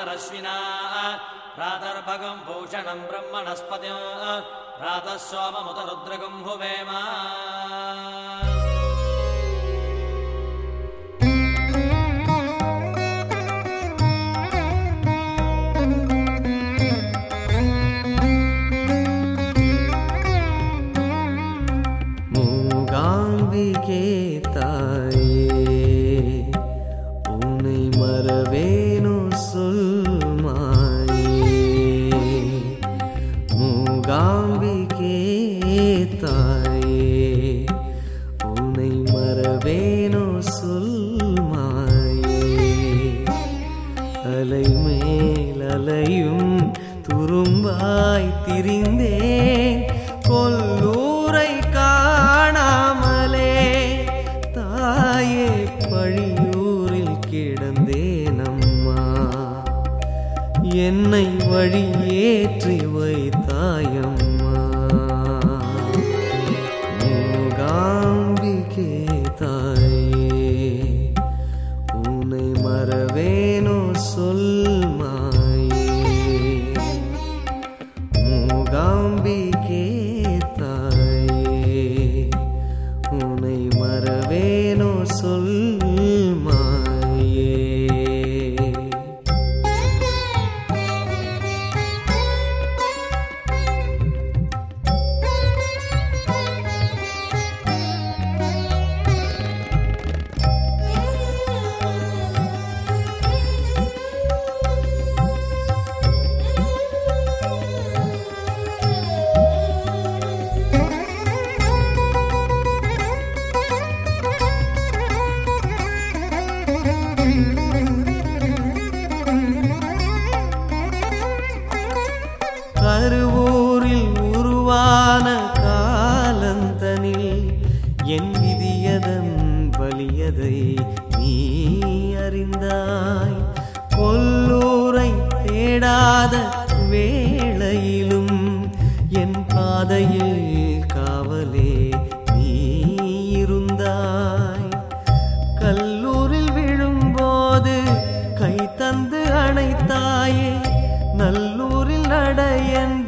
प्रातरश्विना प्रातर्भगम् भूषणम् ब्रह्मणस्पत्य प्रातः सोममुतरुद्रगम् हुवेम மூகாம்பிகே தாயே. உன்னை மறவேனோ சொல் மாயே. அலை மேல் அலையும் துரும்பாய் திரிந்தேன். கொல்லூரை காணாமலே. தாயே பழியூரில் கிடந்தேன் அம்மா என்னை வழியேற்றி வைத்தாயம் மூகாம்பிகே பாதையில் காவலே நீ இருந்தாய். கல்லூரில் விழும்போது கை தந்து அணைத்தாயே. நல்லூரில் நட என்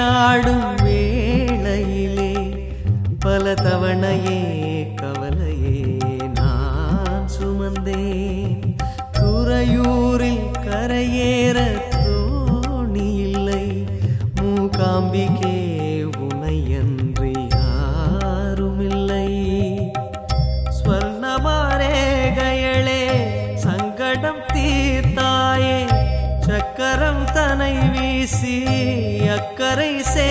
விளையாடும் வேளையிலே பல தவணையே கவலையே நான் சுமந்தேன். துறையூரில் கரையேற தோணி இல்லை மூகாம்பிகே सी अकरै से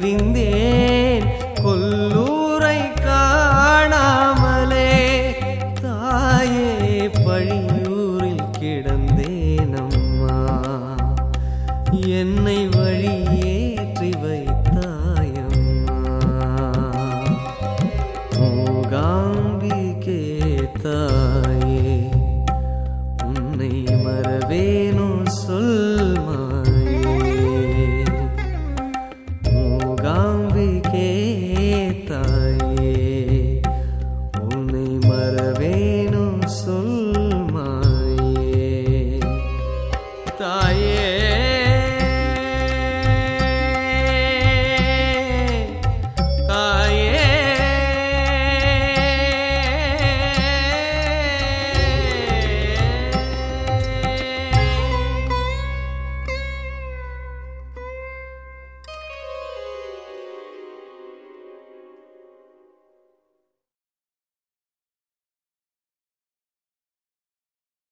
பிரிந்தேன் கொல்லூரை காணாமலே தாயே பழியூரில் கிடந்தேன் அம்மா என்னை வழியேற்றி வைத்த